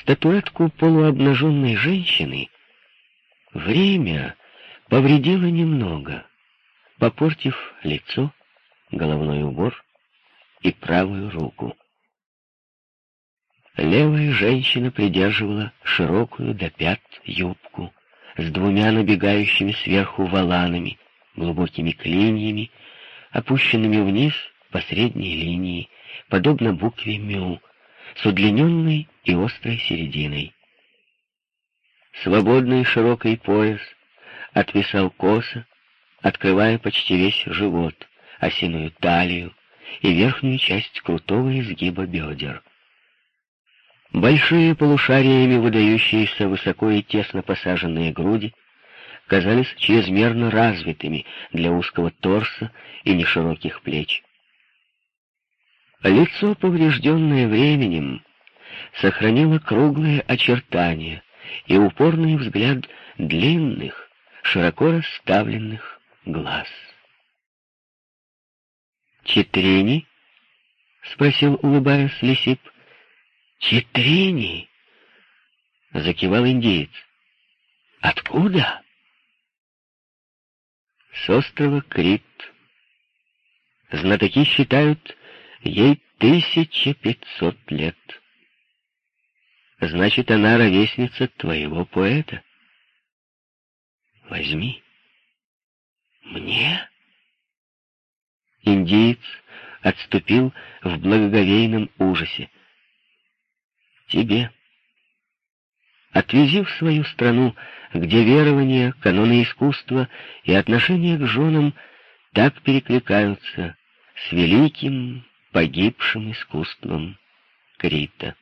статуэтку полуобнаженной женщины время повредило немного, попортив лицо, головной убор и правую руку. Левая женщина придерживала широкую до пят юбку с двумя набегающими сверху валанами, глубокими клиньями, опущенными вниз по средней линии, подобно букве «мю», с удлиненной и острой серединой. Свободный широкий пояс отвисал косо, открывая почти весь живот, осиную талию и верхнюю часть крутого изгиба бедер. Большие полушариями выдающиеся высоко и тесно посаженные груди казались чрезмерно развитыми для узкого торса и нешироких плеч. Лицо, поврежденное временем, сохранило круглые очертания и упорный взгляд длинных, широко расставленных глаз. «Четрени?» — спросил, улыбаясь, Лисип. «Четрени?» — закивал индеец. «Откуда?» «С острова Крит. Знатоки считают, ей тысяча пятьсот лет. Значит, она ровесница твоего поэта. Возьми. Мне?» Индиец отступил в благоговейном ужасе тебе. Отвези в свою страну, где верования, каноны искусства и отношения к женам так перекликаются с великим погибшим искусством Крита.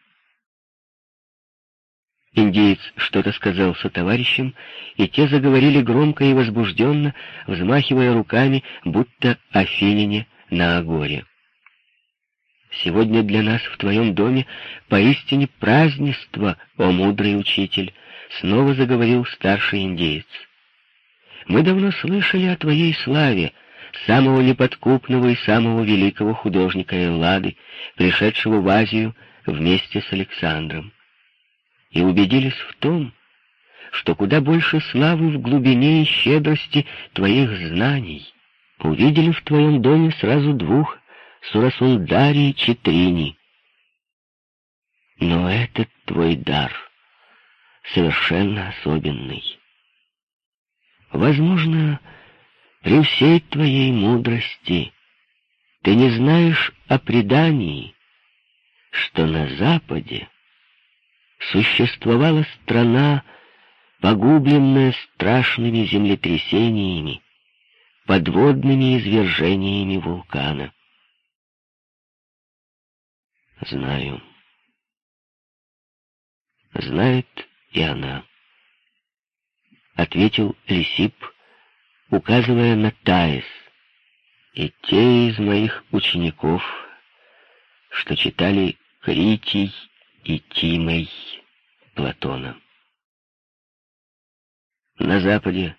Индеец что-то сказал со товарищем, и те заговорили громко и возбужденно, взмахивая руками, будто афиняне на агоре. Сегодня для нас в твоем доме поистине празднество, о мудрый учитель, — снова заговорил старший индеец. Мы давно слышали о твоей славе, самого неподкупного и самого великого художника Эллады, пришедшего в Азию вместе с Александром, и убедились в том, что куда больше славы в глубине и щедрости твоих знаний. Увидели в твоем доме сразу двух Сурасундари Читрини. Но этот твой дар совершенно особенный. Возможно, при всей твоей мудрости ты не знаешь о предании, что на Западе существовала страна, погубленная страшными землетрясениями, подводными извержениями вулкана. Знаю. Знает и она. Ответил Лисип, указывая на Таис, и те из моих учеников, что читали Критий и Тимей Платона. На западе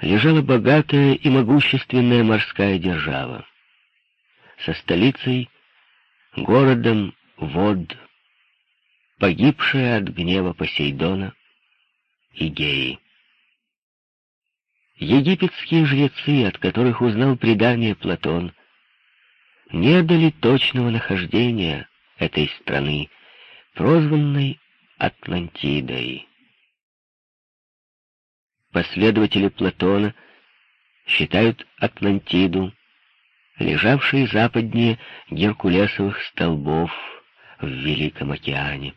лежала богатая и могущественная морская держава со столицей городом вод, погибшая от гнева Посейдона и Геи. Египетские жрецы, от которых узнал предание Платон, не дали точного нахождения этой страны, прозванной Атлантидой. Последователи Платона считают Атлантиду лежавшие западнее геркулесовых столбов в Великом океане.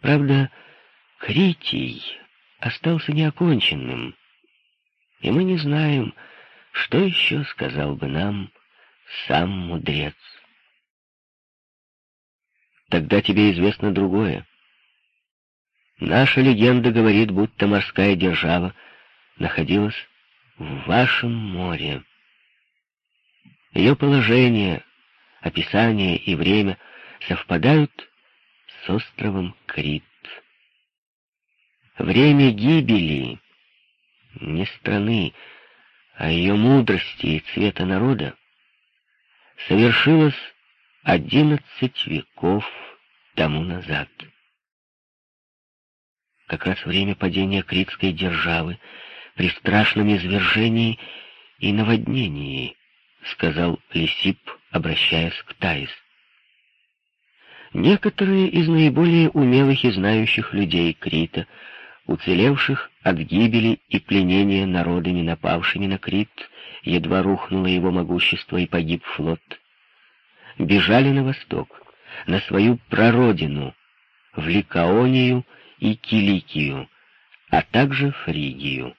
Правда, Критий остался неоконченным, и мы не знаем, что еще сказал бы нам сам мудрец. Тогда тебе известно другое. Наша легенда говорит, будто морская держава находилась в вашем море. Ее положение, описание и время совпадают с островом Крит. Время гибели не страны, а ее мудрости и цвета народа совершилось одиннадцать веков тому назад. Как раз время падения Критской державы при страшном извержении и наводнении, сказал Лисип, обращаясь к Таис. Некоторые из наиболее умелых и знающих людей Крита, уцелевших от гибели и пленения народами, напавшими на Крит, едва рухнуло его могущество и погиб флот, бежали на восток, на свою прародину, в Ликаонию и Киликию, а также Фригию.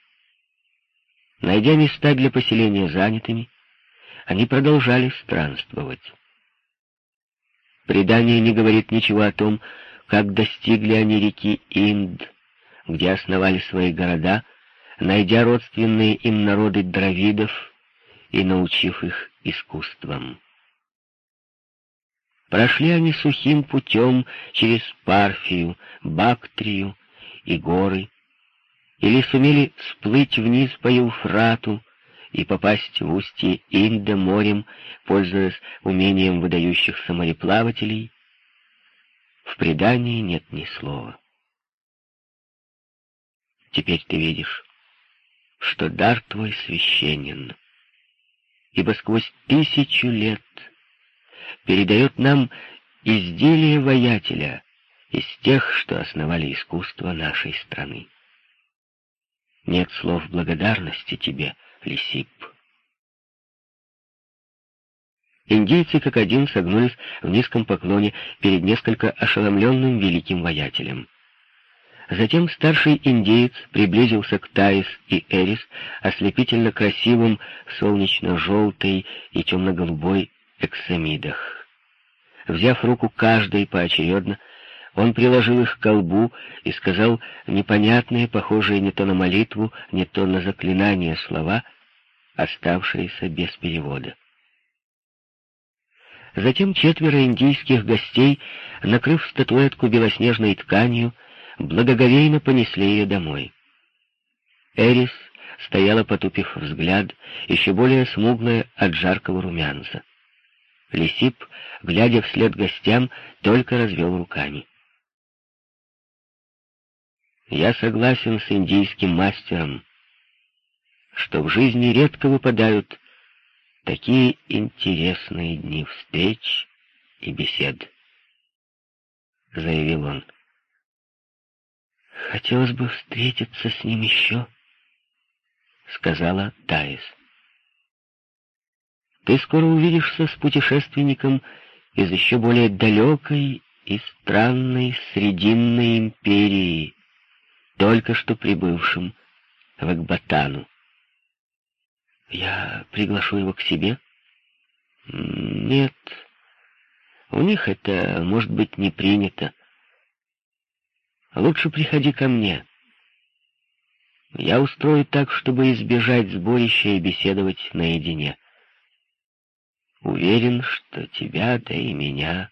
Найдя места для поселения занятыми, они продолжали странствовать. Предание не говорит ничего о том, как достигли они реки Инд, где основали свои города, найдя родственные им народы дравидов и научив их искусствам. Прошли они сухим путем через Парфию, Бактрию и горы, или сумели сплыть вниз по Евфрату и попасть в устье Инда морем, пользуясь умением выдающихся мореплавателей, в предании нет ни слова. Теперь ты видишь, что дар твой священен, ибо сквозь тысячу лет передает нам изделие воятеля из тех, что основали искусство нашей страны. Нет слов благодарности тебе, Лисип. Индейцы как один согнулись в низком поклоне перед несколько ошеломленным великим воятелем. Затем старший индеец приблизился к Таис и Эрис, ослепительно красивым солнечно-желтой и темно-голубой эксамидах. Взяв руку каждой поочередно, он приложил их к колбу и сказал непонятные, похожие не то на молитву, не то на заклинание слова, оставшиеся без перевода. Затем четверо индийских гостей, накрыв статуэтку белоснежной тканью, благоговейно понесли ее домой. Эрис стояла, потупив взгляд, еще более смуглая от жаркого румянца. Лисип, глядя вслед гостям, только развел руками. Я согласен с индийским мастером, что в жизни редко выпадают такие интересные дни встреч и бесед, — заявил он. «Хотелось бы встретиться с ним еще», — сказала Таис. «Ты скоро увидишься с путешественником из еще более далекой и странной Срединной империи, только что прибывшим в Экбатану. Я приглашу его к себе? Нет, у них это, может быть, не принято. Лучше приходи ко мне. Я устрою так, чтобы избежать сборища и беседовать наедине. Уверен, что тебя, да и меня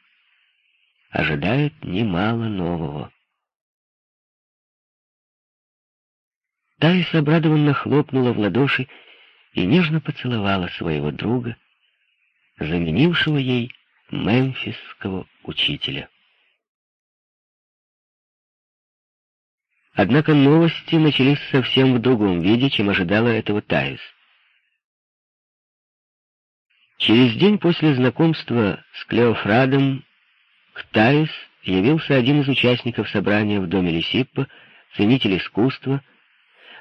ожидает немало нового. Таис обрадованно хлопнула в ладоши и нежно поцеловала своего друга, заменившего ей мемфисского учителя. Однако новости начались совсем в другом виде, чем ожидала этого Таис. Через день после знакомства с Клеофрадом к Таис явился один из участников собрания в доме Лисиппа, ценитель искусства,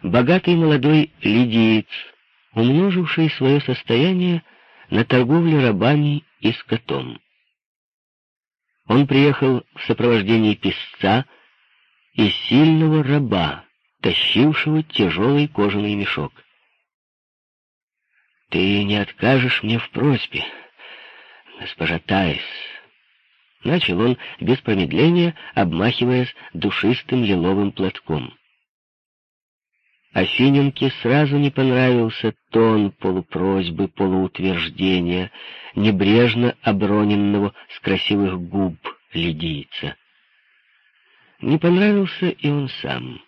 богатый молодой лидиец, умноживший свое состояние на торговле рабами и скотом. Он приехал в сопровождении писца и сильного раба, тащившего тяжелый кожаный мешок. «Ты не откажешь мне в просьбе, госпожа Тайс», — начал он без промедления, обмахиваясь душистым лиловым платком. Афиненке сразу не понравился тон полупросьбы, полуутверждения, небрежно оброненного с красивых губ лидийца. Не понравился и он сам.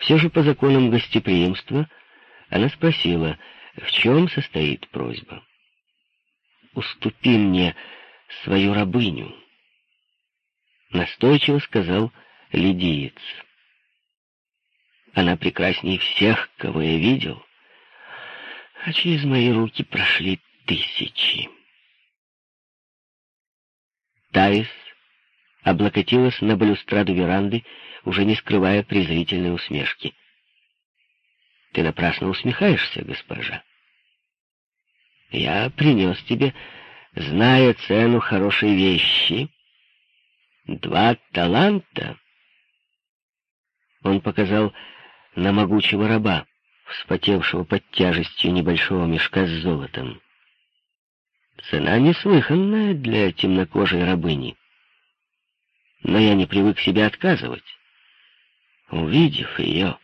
Все же по законам гостеприимства она спросила, в чем состоит просьба. «Уступи мне свою рабыню», Настойчиво сказал лидиец. Она прекрасней всех, кого я видел, а через мои руки прошли тысячи. Таис облокотилась на балюстраду веранды, уже не скрывая презрительной усмешки. «Ты напрасно усмехаешься, госпожа. Я принес тебе, зная цену хорошей вещи, два таланта». Он показал на могучего раба, вспотевшего под тяжестью небольшого мешка с золотом. Цена неслыханная для темнокожей рабыни. Но я не привык себе отказывать. Увидев ее,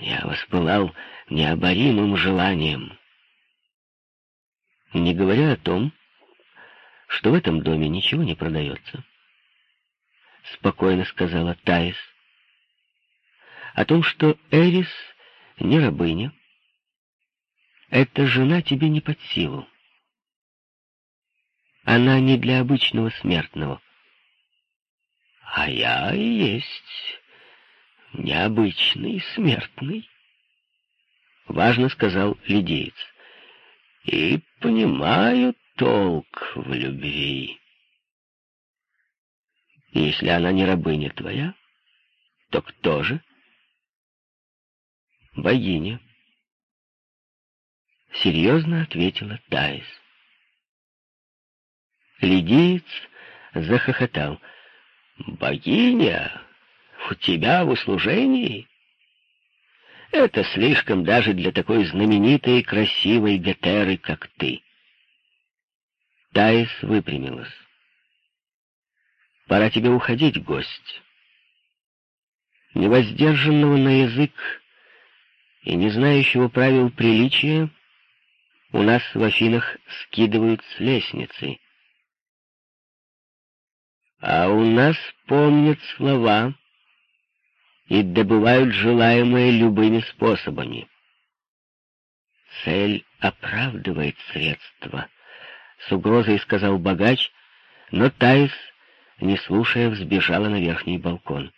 я воспылал необоримым желанием. Не говоря о том, что в этом доме ничего не продается. Спокойно сказала Таис. О том, что Эрис не рабыня. Эта жена тебе не под силу. Она не для обычного смертного. А я и есть необычный смертный, — важно сказал лидеец, — и понимаю толк в любви. Если она не рабыня твоя, то кто же? Богиня. Серьезно ответила Таис. Лидиец захохотал. «Богиня, у тебя в услужении?» «Это слишком даже для такой знаменитой и красивой Гетеры, как ты». Таис выпрямилась. «Пора тебе уходить, гость». Невоздержанного на язык и не знающего правил приличия у нас в Афинах скидывают с лестницы. А у нас помнят слова и добывают желаемое любыми способами. Цель оправдывает средства, с угрозой сказал богач, но Таис, не слушая, взбежала на верхний балкон.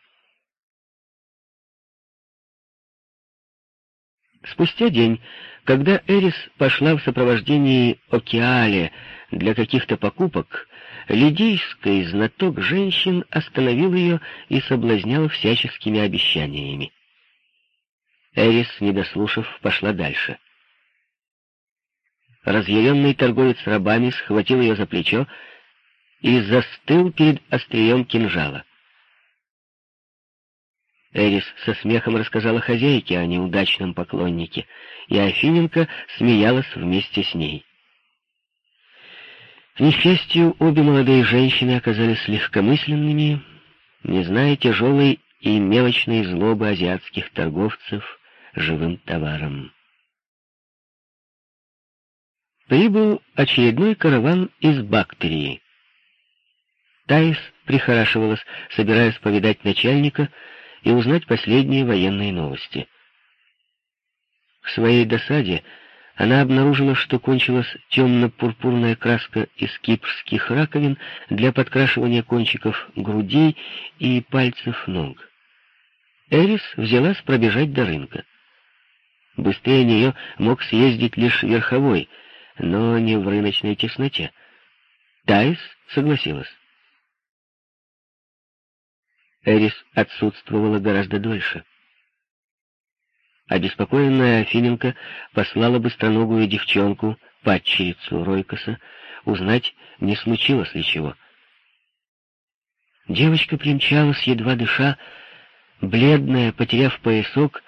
Спустя день, когда Эрис пошла в сопровождении Океале для каких-то покупок, лидийский знаток женщин остановил ее и соблазнял всяческими обещаниями. Эрис, не дослушав, пошла дальше. Разъяренный торговец рабами схватил ее за плечо и застыл перед острием кинжала. Эрис со смехом рассказала хозяйке о неудачном поклоннике, и Афиненко смеялась вместе с ней. Несчастью, обе молодые женщины оказались легкомысленными, не зная тяжелой и мелочной злобы азиатских торговцев живым товаром. Прибыл очередной караван из Бактерии. Таис прихорашивалась, собираясь повидать начальника, и узнать последние военные новости. К своей досаде она обнаружила, что кончилась темно-пурпурная краска из кипрских раковин для подкрашивания кончиков грудей и пальцев ног. Эрис взялась пробежать до рынка. Быстрее нее мог съездить лишь верховой, но не в рыночной тесноте. Таис согласилась. Эрис отсутствовала гораздо дольше. Обеспокоенная Афиненко послала быстроногую девчонку, падчерицу Ройкоса, узнать, не случилось ли чего. Девочка примчалась, едва дыша, бледная, потеряв поясок,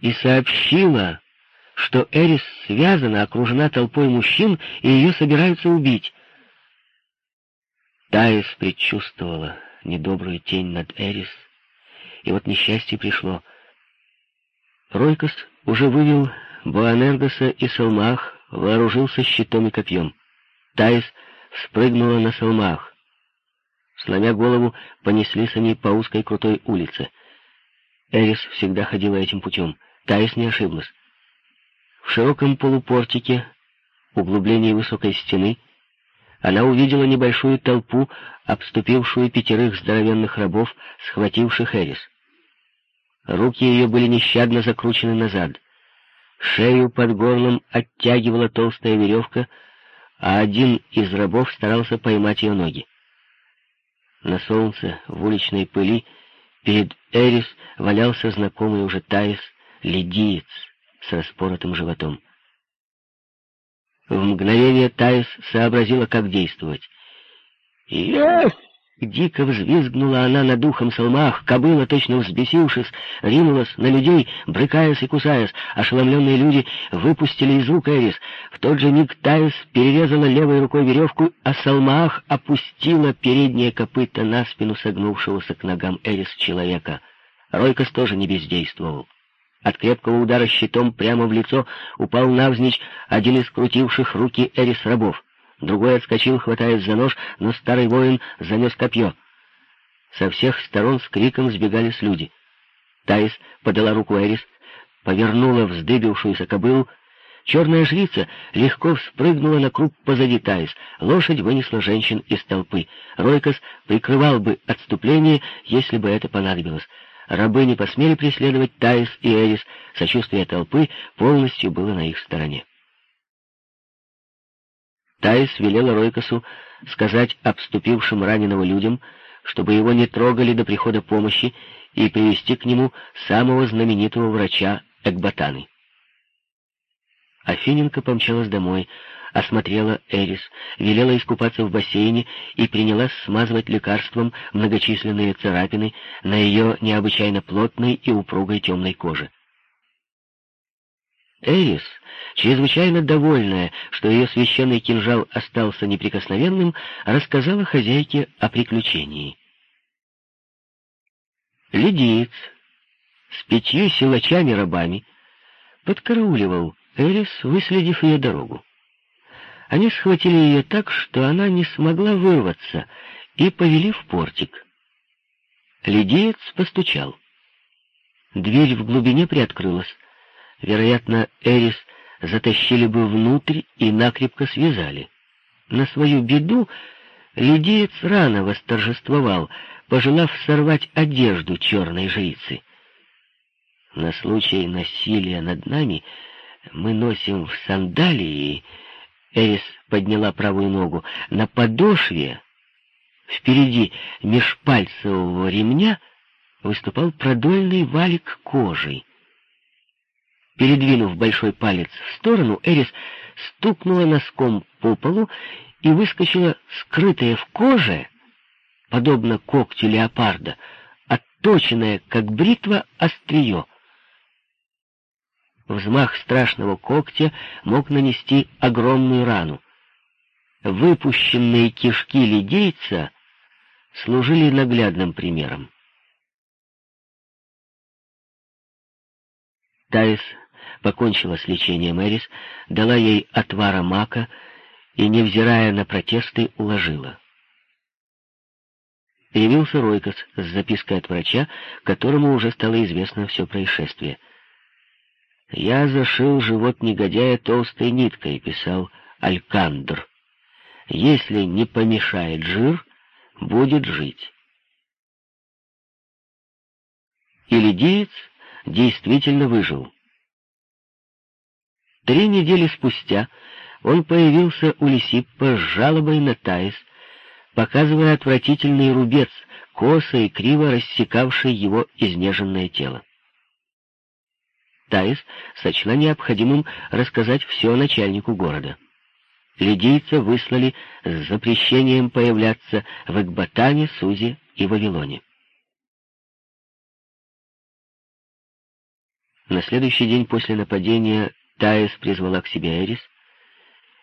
и сообщила, что Эрис связана, окружена толпой мужчин, и ее собираются убить. Таис предчувствовала, недобрую тень над Эрис, и вот несчастье пришло. Ройкос уже вывел Боанергоса и Салмах, вооружился щитом и копьем. Таис спрыгнула на Салмах. Сломя голову, понеслись они по узкой крутой улице. Эрис всегда ходила этим путем. Таис не ошиблась. В широком полупортике, углублении высокой стены, она увидела небольшую толпу, обступившую пятерых здоровенных рабов, схвативших Эрис. Руки ее были нещадно закручены назад. Шею под горлом оттягивала толстая веревка, а один из рабов старался поймать ее ноги. На солнце, в уличной пыли, перед Эрис валялся знакомый уже Таис, ледиец с распоротым животом. В мгновение Таис сообразила, как действовать. «Есть!» Дико взвизгнула она над духом Салмах, кобыла, точно взбесившись, ринулась на людей, брыкаясь и кусаясь. Ошеломленные люди выпустили из рук Эрис. В тот же миг Таис перерезала левой рукой веревку, а Салмах опустила переднее копыто на спину согнувшегося к ногам Эрис человека. Ройкос тоже не бездействовал. От крепкого удара щитом прямо в лицо упал навзничь один из крутивших руки Эрис рабов. Другой отскочил, хватаясь за нож, но старый воин занес копье. Со всех сторон с криком сбегались люди. Таис подала руку Эрис, повернула вздыбившуюся кобылу. Черная жрица легко вспрыгнула на круг позади Таис. Лошадь вынесла женщин из толпы. Ройкос прикрывал бы отступление, если бы это понадобилось. Рабы не посмели преследовать Таис и Эрис, сочувствие толпы полностью было на их стороне. Таис велела Ройкосу сказать обступившим раненого людям, чтобы его не трогали до прихода помощи и привести к нему самого знаменитого врача Экбатаны. Афиненко помчалась домой, осмотрела Эрис, велела искупаться в бассейне и принялась смазывать лекарством многочисленные царапины на ее необычайно плотной и упругой темной коже. Эрис, чрезвычайно довольная, что ее священный кинжал остался неприкосновенным, рассказала хозяйке о приключении. Лидиец с пятью силачами-рабами подкарауливал Эрис, выследив ее дорогу. Они схватили ее так, что она не смогла вырваться, и повели в портик. Лидиец постучал. Дверь в глубине приоткрылась. Вероятно, Эрис затащили бы внутрь и накрепко связали. На свою беду Лидиец рано восторжествовал, пожелав сорвать одежду черной жрицы. На случай насилия над нами мы носим в сандалии Эрис подняла правую ногу. На подошве, впереди межпальцевого ремня, выступал продольный валик кожи. Передвинув большой палец в сторону, Эрис стукнула носком по полу и выскочила скрытая в коже, подобно когтю леопарда, отточенное, как бритва, острие — Взмах страшного когтя мог нанести огромную рану. Выпущенные кишки лидейца служили наглядным примером. Таис покончила с лечением Эрис, дала ей отвара мака и, невзирая на протесты, уложила. Явился Ройкос с запиской от врача, которому уже стало известно все происшествие. «Я зашил живот негодяя толстой ниткой», — писал Алькандр. «Если не помешает жир, будет жить». И лидиец действительно выжил. Три недели спустя он появился у Лисиппа с жалобой на Таис, показывая отвратительный рубец, косо и криво рассекавший его изнеженное тело. Таис сочла необходимым рассказать все начальнику города. Лидийца выслали с запрещением появляться в Экбатане, Сузе и Вавилоне. На следующий день после нападения Таис призвала к себе Эрис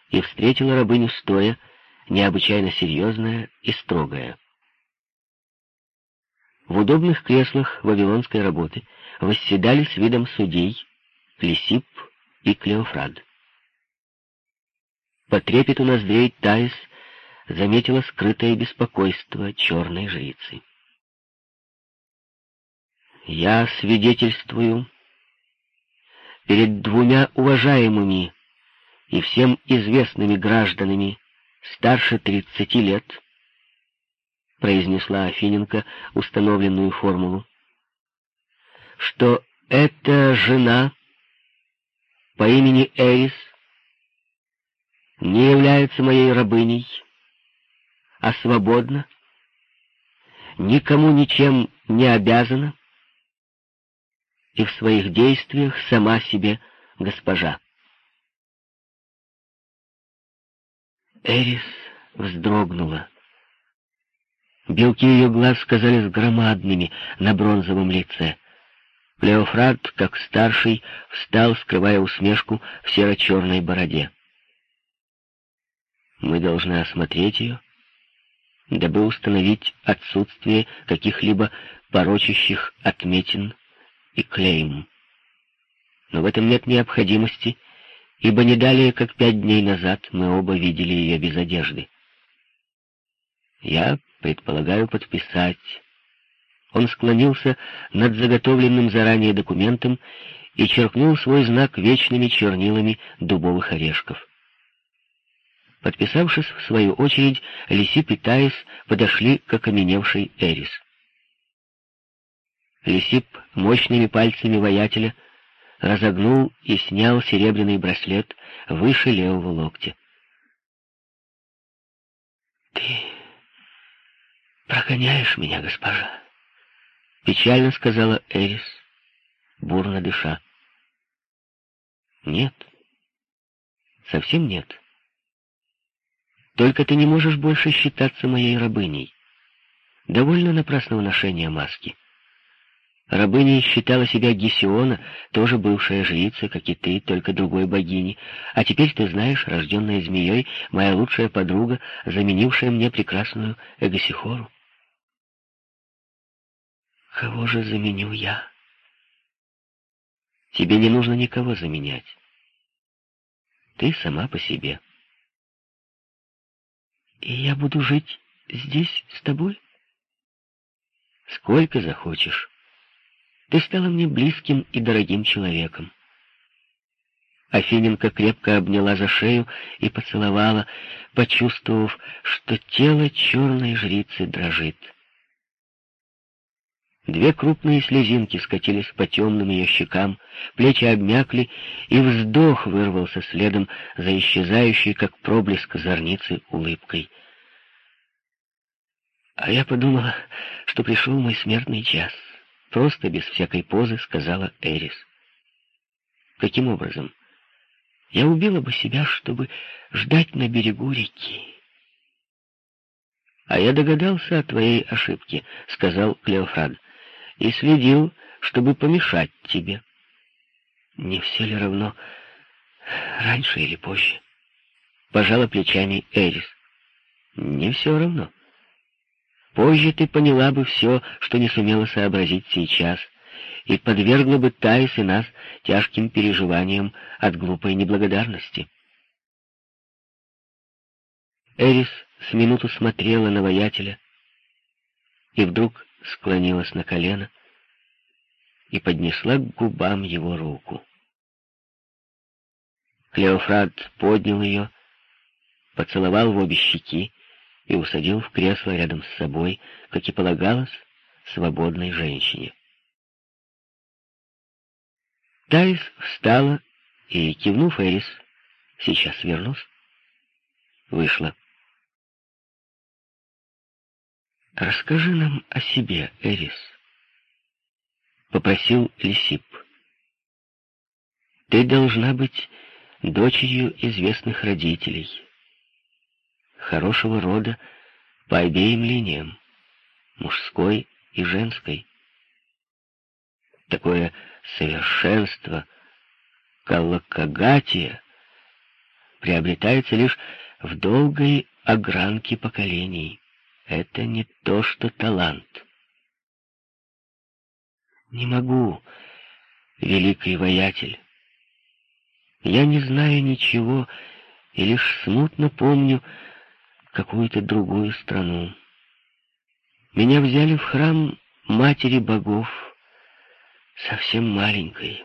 и встретила рабыню стоя, необычайно серьезная и строгая. В удобных креслах вавилонской работы восседали с видом судей Лисип и Клеофрад. По трепету ноздрей Таис заметила скрытое беспокойство черной жрицы. «Я свидетельствую перед двумя уважаемыми и всем известными гражданами старше тридцати лет, произнесла Афиненко установленную формулу, что эта жена по имени Эрис не является моей рабыней, а свободна, никому ничем не обязана и в своих действиях сама себе госпожа. Эрис вздрогнула. Белки ее глаз казались громадными на бронзовом лице. Клеофрат, как старший, встал, скрывая усмешку в серо-черной бороде. Мы должны осмотреть ее, дабы установить отсутствие каких-либо порочащих отметин и клейм. Но в этом нет необходимости, ибо не далее, как пять дней назад, мы оба видели ее без одежды. Я предполагаю подписать. Он склонился над заготовленным заранее документом и черкнул свой знак вечными чернилами дубовых орешков. Подписавшись, в свою очередь, Лисип и Таис подошли к окаменевшей Эрис. Лисип мощными пальцами воятеля разогнул и снял серебряный браслет выше левого локтя. «Ты прогоняешь меня, госпожа?» — печально сказала Эрис, бурно дыша. «Нет, совсем нет. Только ты не можешь больше считаться моей рабыней. Довольно напрасного ношения маски». Рабыней считала себя Гесиона, тоже бывшая жрица, как и ты, только другой богини. А теперь ты знаешь, рожденная змеей, моя лучшая подруга, заменившая мне прекрасную Эгосихору. Кого же заменю я? Тебе не нужно никого заменять. Ты сама по себе. И я буду жить здесь с тобой? Сколько захочешь. Ты стала мне близким и дорогим человеком. Афиненко крепко обняла за шею и поцеловала, почувствовав, что тело черной жрицы дрожит. Две крупные слезинки скатились по темным ее щекам, плечи обмякли, и вздох вырвался следом за исчезающей, как проблеск зорницы, улыбкой. А я подумала, что пришел мой смертный час просто, без всякой позы, сказала Эрис. Каким образом? Я убила бы себя, чтобы ждать на берегу реки. А я догадался о твоей ошибке, сказал Клеофрад, и следил, чтобы помешать тебе. Не все ли равно, раньше или позже? Пожала плечами Эрис. Не все равно. Позже ты поняла бы все, что не сумела сообразить сейчас, и подвергла бы Таис и нас тяжким переживаниям от глупой неблагодарности. Эрис с минуту смотрела на воятеля и вдруг склонилась на колено и поднесла к губам его руку. Клеофрат поднял ее, поцеловал в обе щеки и усадил в кресло рядом с собой, как и полагалось, свободной женщине. Таис встала и, кивнув Эрис, «Сейчас вернусь», вышла. «Расскажи нам о себе, Эрис», — попросил Лисип. «Ты должна быть дочерью известных родителей» хорошего рода по обеим линиям, мужской и женской. Такое совершенство коллокагатия приобретается лишь в долгой огранке поколений. Это не то, что талант. Не могу, великий воятель. Я не знаю ничего и лишь смутно помню, какую-то другую страну. Меня взяли в храм матери богов, совсем маленькой.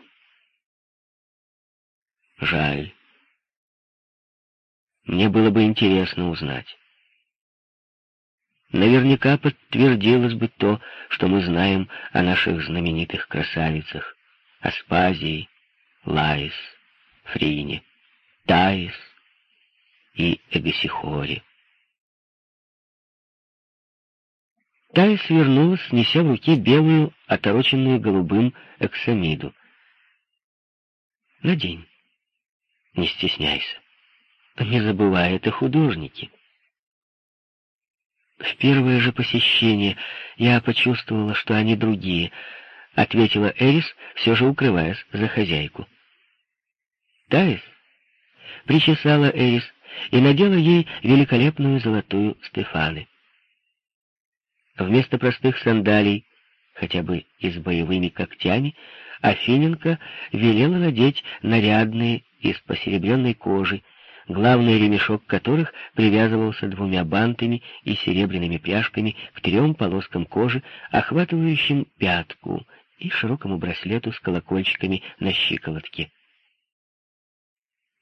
Жаль. Мне было бы интересно узнать. Наверняка подтвердилось бы то, что мы знаем о наших знаменитых красавицах Аспазии, Лаис, Фрине, Таис и Эгосихоре. Таис вернулась, неся в руке белую, отороченную голубым эксамиду. «Надень, не стесняйся. Не забывай, это художники». В первое же посещение я почувствовала, что они другие, ответила Эрис, все же укрываясь за хозяйку. Таис причесала Эрис и надела ей великолепную золотую стефаны. Вместо простых сандалий, хотя бы и с боевыми когтями, Афиненко велела надеть нарядные из посеребренной кожи, главный ремешок которых привязывался двумя бантами и серебряными пряжками к трем полоскам кожи, охватывающим пятку, и широкому браслету с колокольчиками на щиколотке.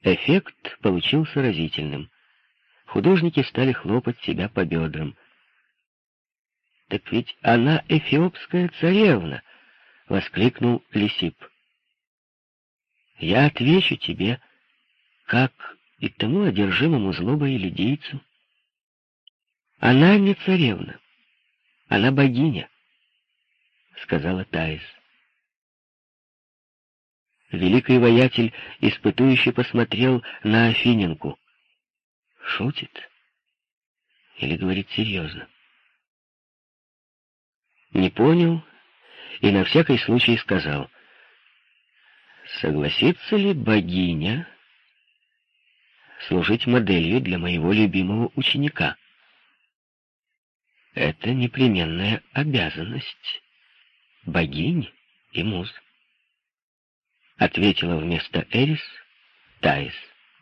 Эффект получился разительным. Художники стали хлопать себя по бедрам. «Так ведь она эфиопская царевна!» — воскликнул Лисип. «Я отвечу тебе, как и тому одержимому злобой лидийцу. Она не царевна, она богиня, сказала Таис. Великий воятель испытующе посмотрел на Афиненку. Шутит? Или говорит серьезно? Не понял и на всякий случай сказал. Согласится ли богиня служить моделью для моего любимого ученика. Это непременная обязанность богинь и муз. Ответила вместо Эрис Таис.